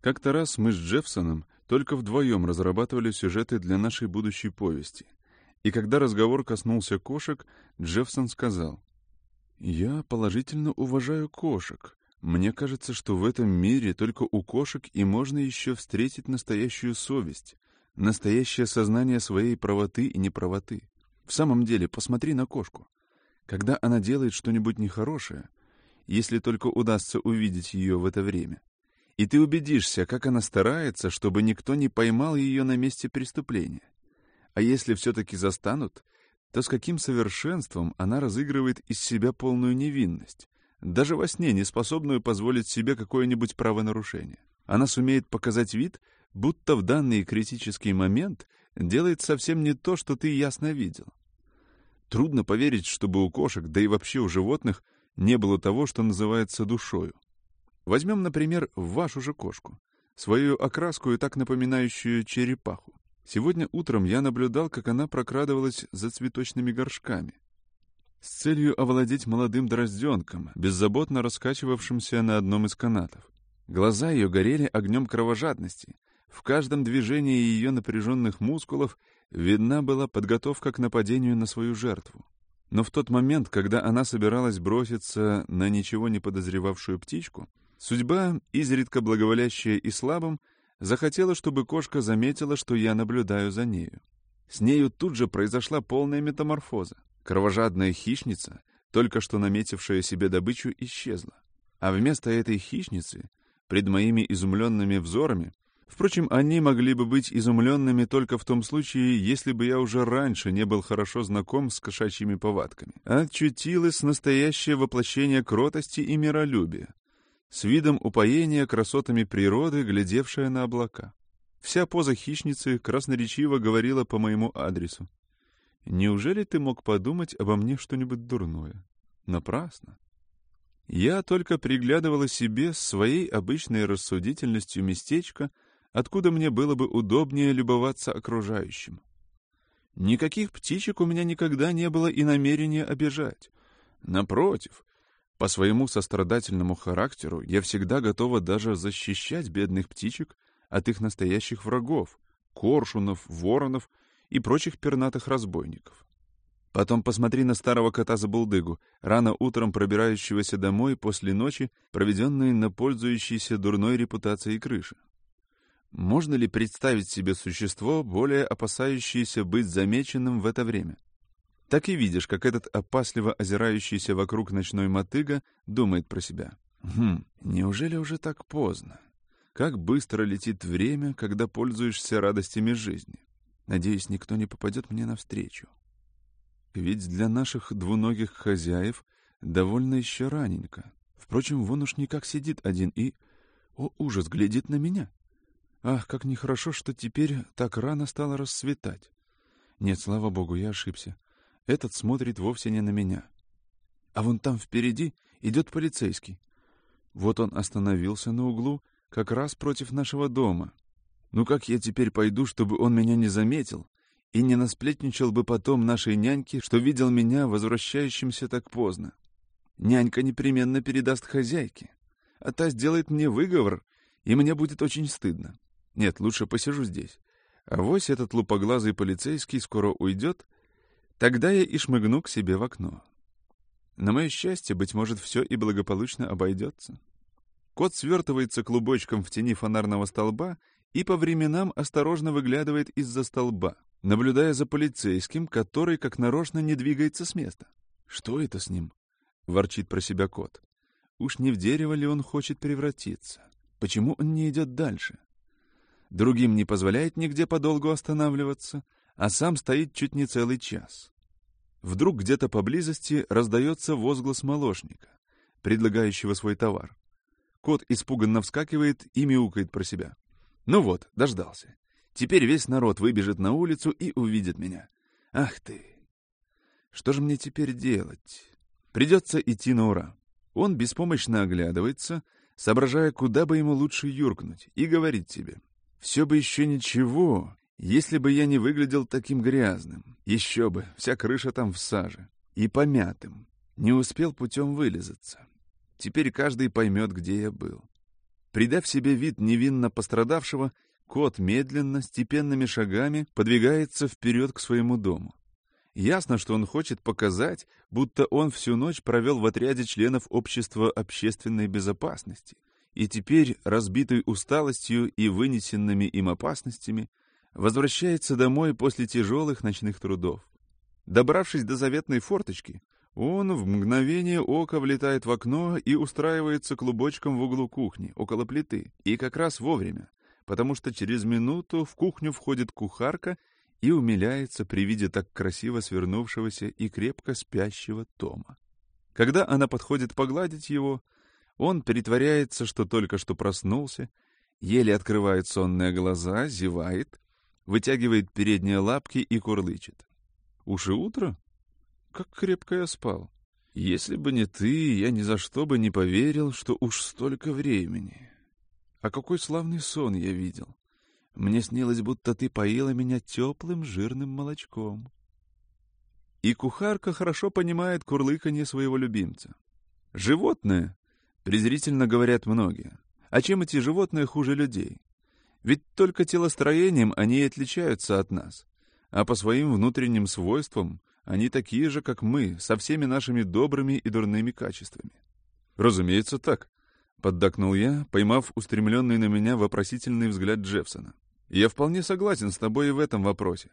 Как-то раз мы с Джеффсоном только вдвоем разрабатывали сюжеты для нашей будущей повести. И когда разговор коснулся кошек, Джеффсон сказал, «Я положительно уважаю кошек. Мне кажется, что в этом мире только у кошек и можно еще встретить настоящую совесть, настоящее сознание своей правоты и неправоты. В самом деле, посмотри на кошку. Когда она делает что-нибудь нехорошее, если только удастся увидеть ее в это время, и ты убедишься, как она старается, чтобы никто не поймал ее на месте преступления. А если все-таки застанут, то с каким совершенством она разыгрывает из себя полную невинность, даже во сне не способную позволить себе какое-нибудь правонарушение. Она сумеет показать вид, будто в данный критический момент делает совсем не то, что ты ясно видел. Трудно поверить, чтобы у кошек, да и вообще у животных, не было того, что называется душою. Возьмем, например, вашу же кошку, свою окраску и так напоминающую черепаху. Сегодня утром я наблюдал, как она прокрадывалась за цветочными горшками. С целью овладеть молодым дрозденком, беззаботно раскачивавшимся на одном из канатов. Глаза ее горели огнем кровожадности. В каждом движении ее напряженных мускулов видна была подготовка к нападению на свою жертву. Но в тот момент, когда она собиралась броситься на ничего не подозревавшую птичку, Судьба, изредка благоволящая и слабым, захотела, чтобы кошка заметила, что я наблюдаю за нею. С нею тут же произошла полная метаморфоза. Кровожадная хищница, только что наметившая себе добычу, исчезла. А вместо этой хищницы, пред моими изумленными взорами, впрочем, они могли бы быть изумленными только в том случае, если бы я уже раньше не был хорошо знаком с кошачьими повадками, очутилось настоящее воплощение кротости и миролюбия, с видом упоения красотами природы, глядевшая на облака. Вся поза хищницы красноречиво говорила по моему адресу. «Неужели ты мог подумать обо мне что-нибудь дурное? Напрасно». Я только приглядывала себе с своей обычной рассудительностью местечко, откуда мне было бы удобнее любоваться окружающим. Никаких птичек у меня никогда не было и намерения обижать. Напротив, по своему сострадательному характеру я всегда готова даже защищать бедных птичек от их настоящих врагов — коршунов, воронов и прочих пернатых разбойников. Потом посмотри на старого кота-забулдыгу, рано утром пробирающегося домой после ночи, проведенной на пользующейся дурной репутацией крыши. Можно ли представить себе существо, более опасающееся быть замеченным в это время? Так и видишь, как этот опасливо озирающийся вокруг ночной мотыга думает про себя. «Хм, неужели уже так поздно? Как быстро летит время, когда пользуешься радостями жизни? Надеюсь, никто не попадет мне навстречу. Ведь для наших двуногих хозяев довольно еще раненько. Впрочем, вон уж никак сидит один и... О, ужас, глядит на меня! Ах, как нехорошо, что теперь так рано стало рассветать. Нет, слава богу, я ошибся. Этот смотрит вовсе не на меня. А вон там впереди идет полицейский. Вот он остановился на углу, как раз против нашего дома. Ну как я теперь пойду, чтобы он меня не заметил и не насплетничал бы потом нашей няньке, что видел меня возвращающимся так поздно? Нянька непременно передаст хозяйке, а та сделает мне выговор, и мне будет очень стыдно. Нет, лучше посижу здесь. А вось этот лупоглазый полицейский скоро уйдет — Тогда я и шмыгну к себе в окно. На мое счастье, быть может, все и благополучно обойдется. Кот свертывается клубочком в тени фонарного столба и по временам осторожно выглядывает из-за столба, наблюдая за полицейским, который, как нарочно, не двигается с места. «Что это с ним?» — ворчит про себя кот. «Уж не в дерево ли он хочет превратиться? Почему он не идет дальше?» Другим не позволяет нигде подолгу останавливаться — а сам стоит чуть не целый час. Вдруг где-то поблизости раздается возглас молочника, предлагающего свой товар. Кот испуганно вскакивает и мяукает про себя. Ну вот, дождался. Теперь весь народ выбежит на улицу и увидит меня. Ах ты! Что же мне теперь делать? Придется идти на ура. Он беспомощно оглядывается, соображая, куда бы ему лучше юркнуть, и говорит тебе. Все бы еще ничего, если бы я не выглядел таким грязным, еще бы, вся крыша там в саже, и помятым, не успел путем вылезаться. Теперь каждый поймет, где я был. Придав себе вид невинно пострадавшего, кот медленно, степенными шагами подвигается вперед к своему дому. Ясно, что он хочет показать, будто он всю ночь провел в отряде членов общества общественной безопасности, и теперь, разбитый усталостью и вынесенными им опасностями, возвращается домой после тяжелых ночных трудов. Добравшись до заветной форточки, он в мгновение ока влетает в окно и устраивается клубочком в углу кухни, около плиты, и как раз вовремя, потому что через минуту в кухню входит кухарка и умиляется при виде так красиво свернувшегося и крепко спящего Тома. Когда она подходит погладить его, он притворяется, что только что проснулся, еле открывает сонные глаза, зевает, вытягивает передние лапки и курлычет. «Уж и утро? Как крепко я спал. Если бы не ты, я ни за что бы не поверил, что уж столько времени. А какой славный сон я видел. Мне снилось, будто ты поила меня теплым жирным молочком. И кухарка хорошо понимает курлыканье своего любимца. Животные, презрительно говорят многие. А чем эти животные хуже людей? Ведь только телостроением они и отличаются от нас. А по своим внутренним свойствам они такие же, как мы, со всеми нашими добрыми и дурными качествами. Разумеется, так, — поддакнул я, поймав устремленный на меня вопросительный взгляд Джеффсона. «Я вполне согласен с тобой и в этом вопросе.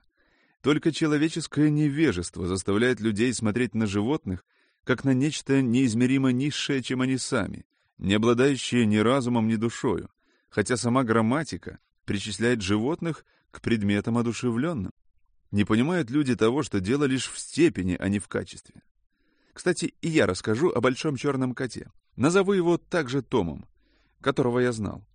Только человеческое невежество заставляет людей смотреть на животных, как на нечто неизмеримо низшее, чем они сами, не обладающее ни разумом, ни душою, хотя сама грамматика причисляет животных к предметам одушевленным. Не понимают люди того, что дело лишь в степени, а не в качестве. Кстати, и я расскажу о большом черном коте. Назову его также Томом, которого я знал.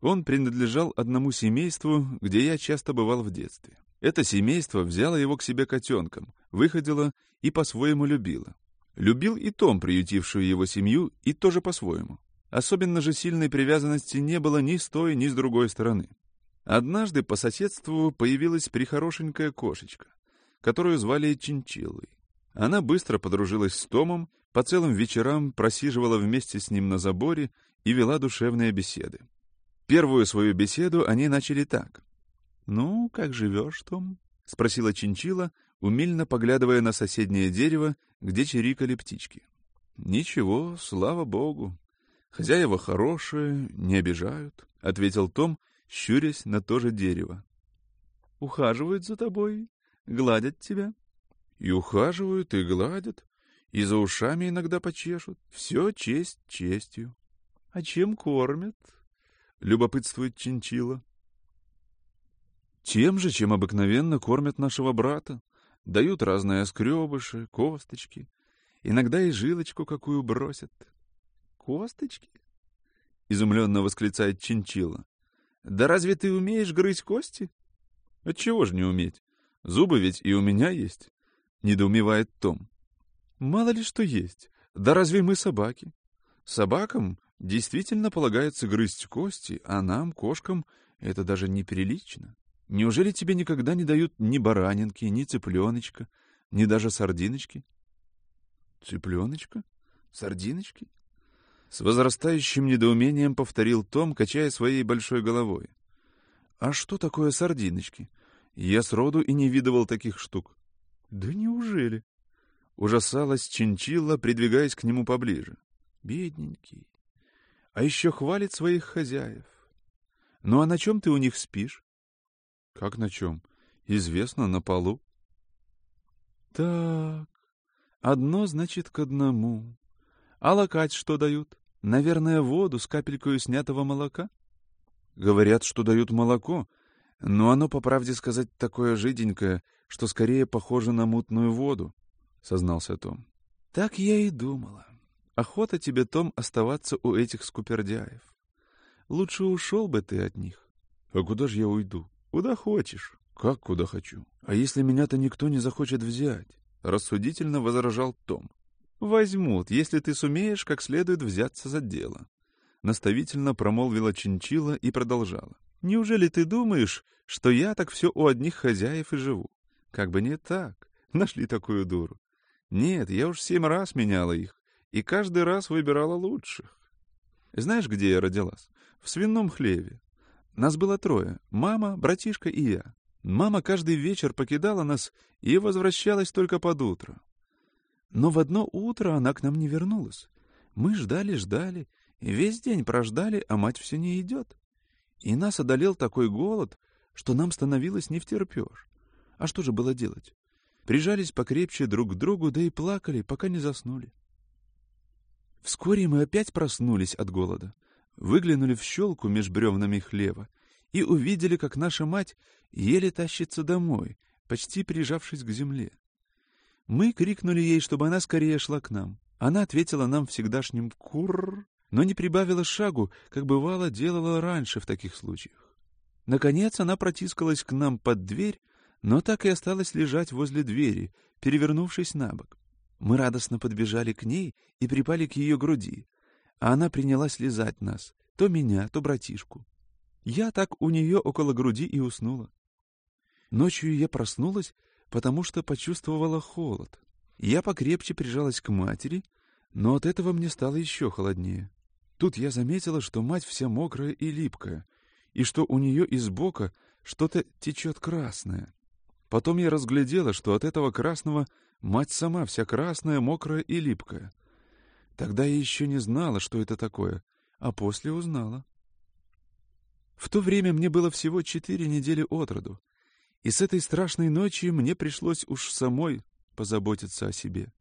Он принадлежал одному семейству, где я часто бывал в детстве. Это семейство взяло его к себе котенком, выходило и по-своему любило. Любил и Том, приютившую его семью, и тоже по-своему. Особенно же сильной привязанности не было ни с той, ни с другой стороны. Однажды по соседству появилась прихорошенькая кошечка, которую звали Чинчиллой. Она быстро подружилась с Томом, по целым вечерам просиживала вместе с ним на заборе и вела душевные беседы. Первую свою беседу они начали так. «Ну, как живешь, Том?» — спросила Чинчила, умильно поглядывая на соседнее дерево, где чирикали птички. «Ничего, слава богу. Хозяева хорошие, не обижают», — ответил Том, щурясь на то же дерево. «Ухаживают за тобой, гладят тебя». «И ухаживают, и гладят, и за ушами иногда почешут. Все честь честью». «А чем кормят?» — любопытствует Чинчила. «Тем же, чем обыкновенно кормят нашего брата. Дают разные скребыши, косточки. Иногда и жилочку какую бросят». «Косточки?» — изумленно восклицает Чинчила. Да разве ты умеешь грызть кости? Отчего же не уметь? Зубы ведь и у меня есть, недоумевает Том. Мало ли что есть. Да разве мы собаки? Собакам действительно полагается грызть кости, а нам, кошкам, это даже неприлично. Неужели тебе никогда не дают ни баранинки, ни цыпленочка, ни даже сардиночки? Цыпленочка? Сардиночки? С возрастающим недоумением повторил Том, качая своей большой головой. «А что такое сардиночки? Я сроду и не видывал таких штук». «Да неужели?» Ужасалась Чинчилла, придвигаясь к нему поближе. «Бедненький. А еще хвалит своих хозяев. Ну а на чем ты у них спишь?» «Как на чем? Известно, на полу». «Так, одно значит к одному. А лакать что дают? Наверное, воду с капелькой снятого молока? Говорят, что дают молоко, но оно, по правде сказать, такое жиденькое, что скорее похоже на мутную воду, — сознался Том. Так я и думала. Охота тебе, Том, оставаться у этих скупердяев. Лучше ушел бы ты от них. А куда же я уйду? Куда хочешь. Как куда хочу? А если меня-то никто не захочет взять? Рассудительно возражал Том. «Возьмут, если ты сумеешь как следует взяться за дело», — наставительно промолвила Чинчила и продолжала. «Неужели ты думаешь, что я так все у одних хозяев и живу? Как бы не так. Нашли такую дуру. Нет, я уж семь раз меняла их, и каждый раз выбирала лучших. Знаешь, где я родилась? в свином хлеве. Нас было трое — мама, братишка и я. Мама каждый вечер покидала нас и возвращалась только под утро. Но в одно утро она к нам не вернулась. Мы ждали-ждали, весь день прождали, а мать все не идет. И нас одолел такой голод, что нам становилось не втерпешь. А что же было делать? Прижались покрепче друг к другу, да и плакали, пока не заснули. Вскоре мы опять проснулись от голода, выглянули в щелку меж бревнами хлева и увидели, как наша мать еле тащится домой, почти прижавшись к земле. Мы крикнули ей, чтобы она скорее шла к нам. Она ответила нам всегдашним «курр», но не прибавила шагу, как бывало делала раньше в таких случаях. Наконец она протискалась к нам под дверь, но так и осталась лежать возле двери, перевернувшись на бок. Мы радостно подбежали к ней и припали к ее груди, а она принялась лизать нас, то меня, то братишку. Я так у нее около груди и уснула. Ночью я проснулась, потому что почувствовала холод. Я покрепче прижалась к матери, но от этого мне стало еще холоднее. Тут я заметила, что мать вся мокрая и липкая, и что у нее из бока что-то течет красное. Потом я разглядела, что от этого красного мать сама вся красная, мокрая и липкая. Тогда я еще не знала, что это такое, а после узнала. В то время мне было всего четыре недели от роду, и с этой страшной ночи мне пришлось уж самой позаботиться о себе.